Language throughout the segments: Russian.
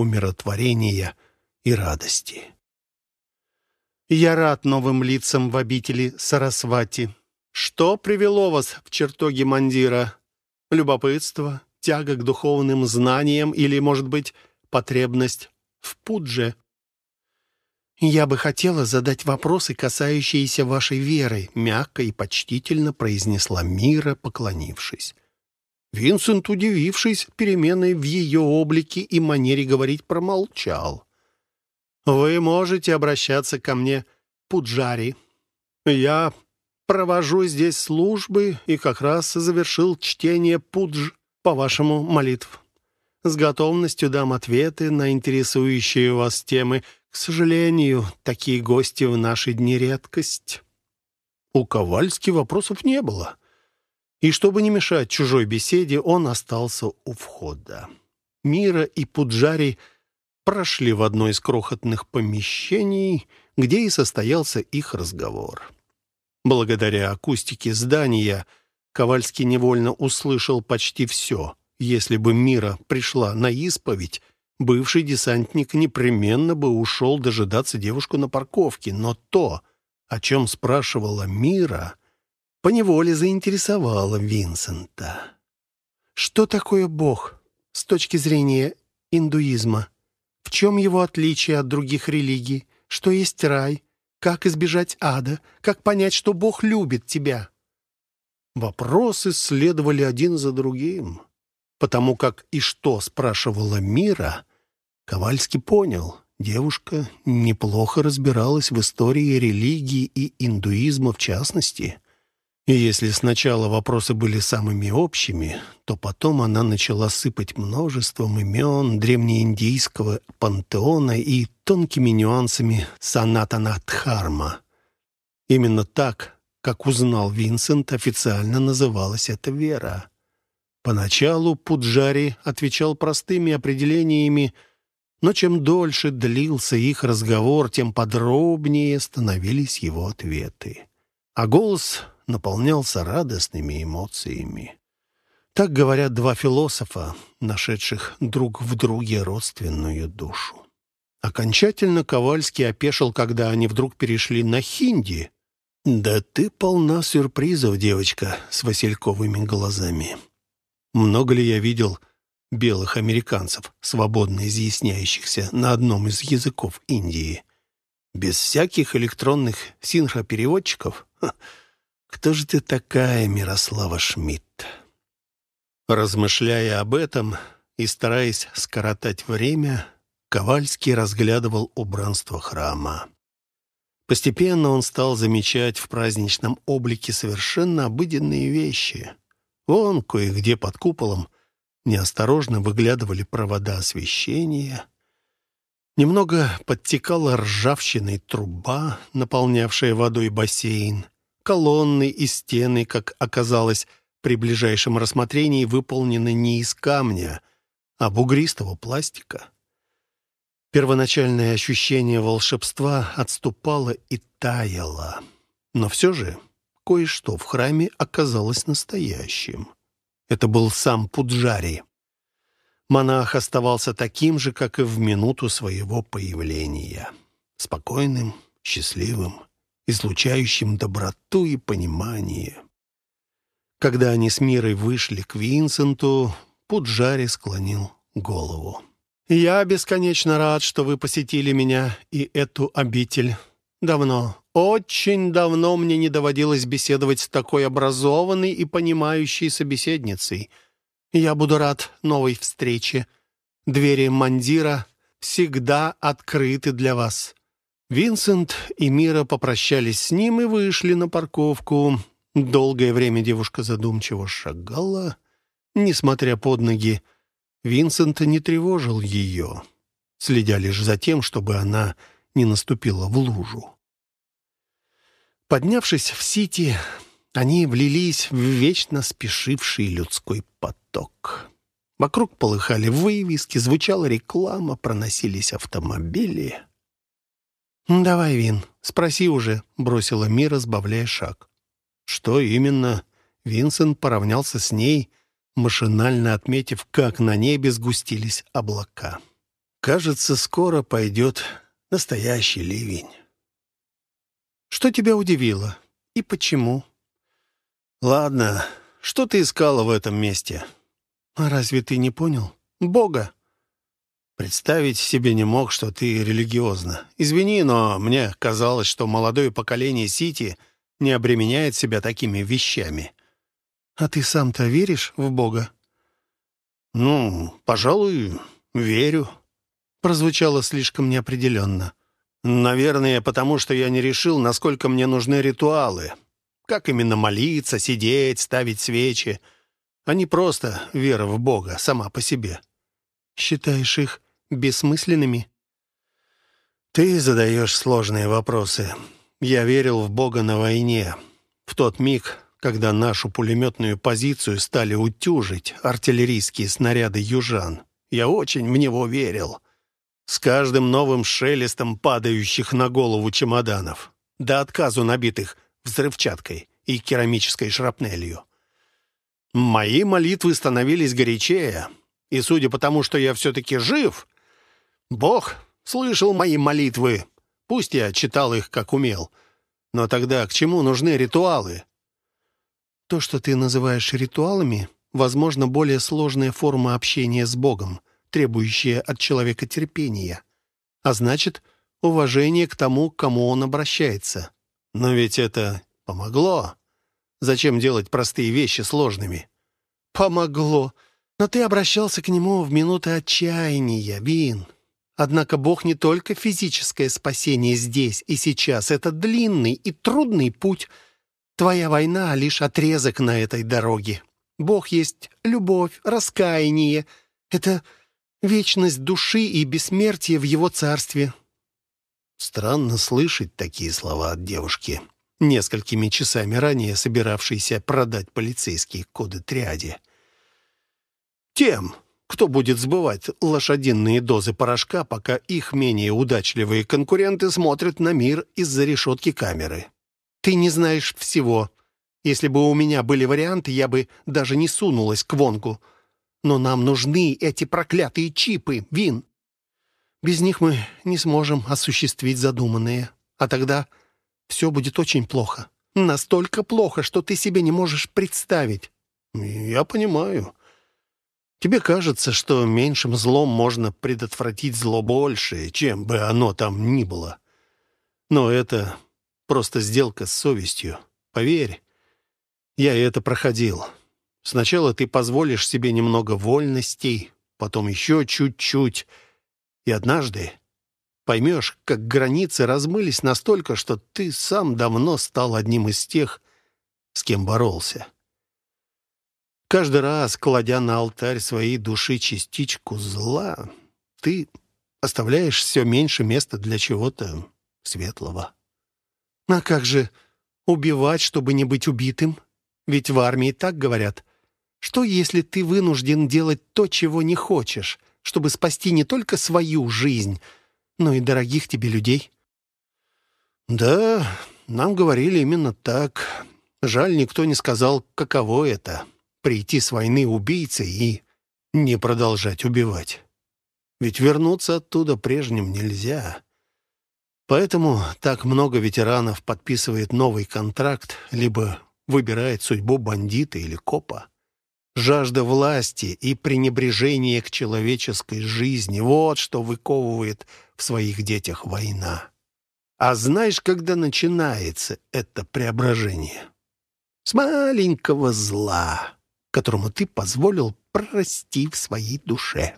умиротворения и радости. «Я рад новым лицам в обители Сарасвати. Что привело вас в чертоги Мандира? Любопытство, тяга к духовным знаниям или, может быть, потребность в пудже?» «Я бы хотела задать вопросы, касающиеся вашей веры», мягко и почтительно произнесла Мира, поклонившись. Винсент, удивившись переменой в ее облике и манере говорить, промолчал. «Вы можете обращаться ко мне, Пуджари. Я провожу здесь службы и как раз завершил чтение Пудж по вашему молитв. С готовностью дам ответы на интересующие вас темы. К сожалению, такие гости в наши дни редкость». У Ковальски вопросов не было. И чтобы не мешать чужой беседе, он остался у входа. Мира и Пуджари прошли в одно из крохотных помещений, где и состоялся их разговор. Благодаря акустике здания Ковальский невольно услышал почти все. Если бы Мира пришла на исповедь, бывший десантник непременно бы ушел дожидаться девушку на парковке, но то, о чем спрашивала Мира, поневоле заинтересовало Винсента. Что такое Бог с точки зрения индуизма? В чем его отличие от других религий? Что есть рай? Как избежать ада? Как понять, что Бог любит тебя? Вопросы следовали один за другим. Потому как и что спрашивала Мира, Ковальский понял, девушка неплохо разбиралась в истории религии и индуизма в частности — и если сначала вопросы были самыми общими, то потом она начала сыпать множеством имен древнеиндийского пантеона и тонкими нюансами санатанатхарма. Именно так, как узнал Винсент, официально называлась эта вера. Поначалу Пуджари отвечал простыми определениями, но чем дольше длился их разговор, тем подробнее становились его ответы. А голос наполнялся радостными эмоциями. Так говорят два философа, нашедших друг в друге родственную душу. Окончательно Ковальский опешил, когда они вдруг перешли на хинди. «Да ты полна сюрпризов, девочка, с васильковыми глазами. Много ли я видел белых американцев, свободно изъясняющихся на одном из языков Индии? Без всяких электронных синхропереводчиков? Кто же ты такая, Мирослава Шмидт? Размышляя об этом и стараясь скоротать время, Ковальский разглядывал убранство храма. Постепенно он стал замечать в праздничном облике совершенно обыденные вещи. Вон, кое-где под куполом, неосторожно выглядывали провода освещения. Немного подтекала ржавчиной труба, наполнявшая водой бассейн. Колонны и стены, как оказалось при ближайшем рассмотрении, выполнены не из камня, а бугристого пластика. Первоначальное ощущение волшебства отступало и таяло. Но все же кое-что в храме оказалось настоящим. Это был сам Пуджари. Монах оставался таким же, как и в минуту своего появления. Спокойным, счастливым, излучающим доброту и понимание. Когда они с Мирой вышли к Винсенту, Пуджари склонил голову. «Я бесконечно рад, что вы посетили меня и эту обитель. Давно, очень давно мне не доводилось беседовать с такой образованной и понимающей собеседницей. Я буду рад новой встрече. Двери мандира всегда открыты для вас. Винсент и Мира попрощались с ним и вышли на парковку. Долгое время девушка задумчиво шагала, несмотря под ноги. Винсент не тревожил ее, следя лишь за тем, чтобы она не наступила в лужу. Поднявшись в Сити, они влились в вечно спешивший людской поток. Вокруг полыхали вывески, звучала реклама, проносились автомобили — «Давай, Вин, спроси уже», — бросила Мира, сбавляя шаг. Что именно? Винсент поравнялся с ней, машинально отметив, как на небе сгустились облака. Кажется, скоро пойдет настоящий ливень. Что тебя удивило? И почему? Ладно, что ты искала в этом месте? А разве ты не понял? Бога. Представить себе не мог, что ты религиозна. Извини, но мне казалось, что молодое поколение Сити не обременяет себя такими вещами. А ты сам-то веришь в Бога? Ну, пожалуй, верю. Прозвучало слишком неопределенно. Наверное, потому что я не решил, насколько мне нужны ритуалы. Как именно молиться, сидеть, ставить свечи. А не просто вера в Бога сама по себе. Считаешь их бессмысленными? Ты задаешь сложные вопросы. Я верил в Бога на войне. В тот миг, когда нашу пулеметную позицию стали утюжить артиллерийские снаряды южан. Я очень в него верил. С каждым новым шелестом падающих на голову чемоданов, до отказу набитых взрывчаткой и керамической шрапнелью. Мои молитвы становились горячее, и судя по тому, что я все-таки жив, Бог слышал мои молитвы. Пусть я читал их, как умел. Но тогда к чему нужны ритуалы? То, что ты называешь ритуалами, возможно, более сложная форма общения с Богом, требующая от человека терпения. А значит, уважение к тому, к кому он обращается. Но ведь это помогло. Зачем делать простые вещи сложными? Помогло. Но ты обращался к нему в минуты отчаяния, Вин. Однако Бог не только физическое спасение здесь и сейчас. Это длинный и трудный путь. Твоя война — лишь отрезок на этой дороге. Бог есть любовь, раскаяние. Это вечность души и бессмертие в его царстве. Странно слышать такие слова от девушки, несколькими часами ранее собиравшейся продать полицейские коды триаде. Тем, кто будет сбывать лошадиные дозы порошка, пока их менее удачливые конкуренты смотрят на мир из-за решетки камеры. Ты не знаешь всего. Если бы у меня были варианты, я бы даже не сунулась к Вонку. Но нам нужны эти проклятые чипы, Вин. Без них мы не сможем осуществить задуманное. А тогда все будет очень плохо. Настолько плохо, что ты себе не можешь представить. Я понимаю. Тебе кажется, что меньшим злом можно предотвратить зло большее, чем бы оно там ни было. Но это просто сделка с совестью. Поверь, я это проходил. Сначала ты позволишь себе немного вольностей, потом еще чуть-чуть, и однажды поймешь, как границы размылись настолько, что ты сам давно стал одним из тех, с кем боролся. Каждый раз, кладя на алтарь своей души частичку зла, ты оставляешь все меньше места для чего-то светлого. А как же убивать, чтобы не быть убитым? Ведь в армии так говорят. Что, если ты вынужден делать то, чего не хочешь, чтобы спасти не только свою жизнь, но и дорогих тебе людей? Да, нам говорили именно так. Жаль, никто не сказал, каково это прийти с войны убийцей и не продолжать убивать. Ведь вернуться оттуда прежним нельзя. Поэтому так много ветеранов подписывает новый контракт, либо выбирает судьбу бандита или копа. Жажда власти и пренебрежение к человеческой жизни — вот что выковывает в своих детях война. А знаешь, когда начинается это преображение? С маленького зла которому ты позволил прости в своей душе».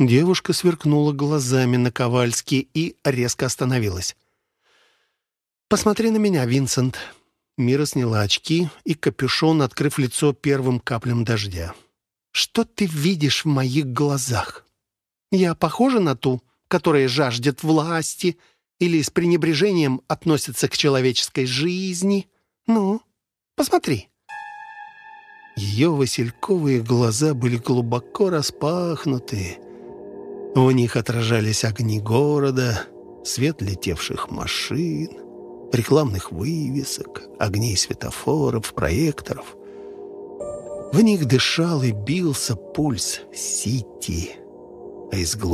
Девушка сверкнула глазами на Ковальски и резко остановилась. «Посмотри на меня, Винсент». Мира сняла очки и капюшон, открыв лицо первым каплям дождя. «Что ты видишь в моих глазах? Я похожа на ту, которая жаждет власти или с пренебрежением относится к человеческой жизни? Ну, посмотри». Ее васильковые глаза были глубоко распахнуты. В них отражались огни города, свет летевших машин, рекламных вывесок, огней светофоров, проекторов. В них дышал и бился пульс Сити. а из глубины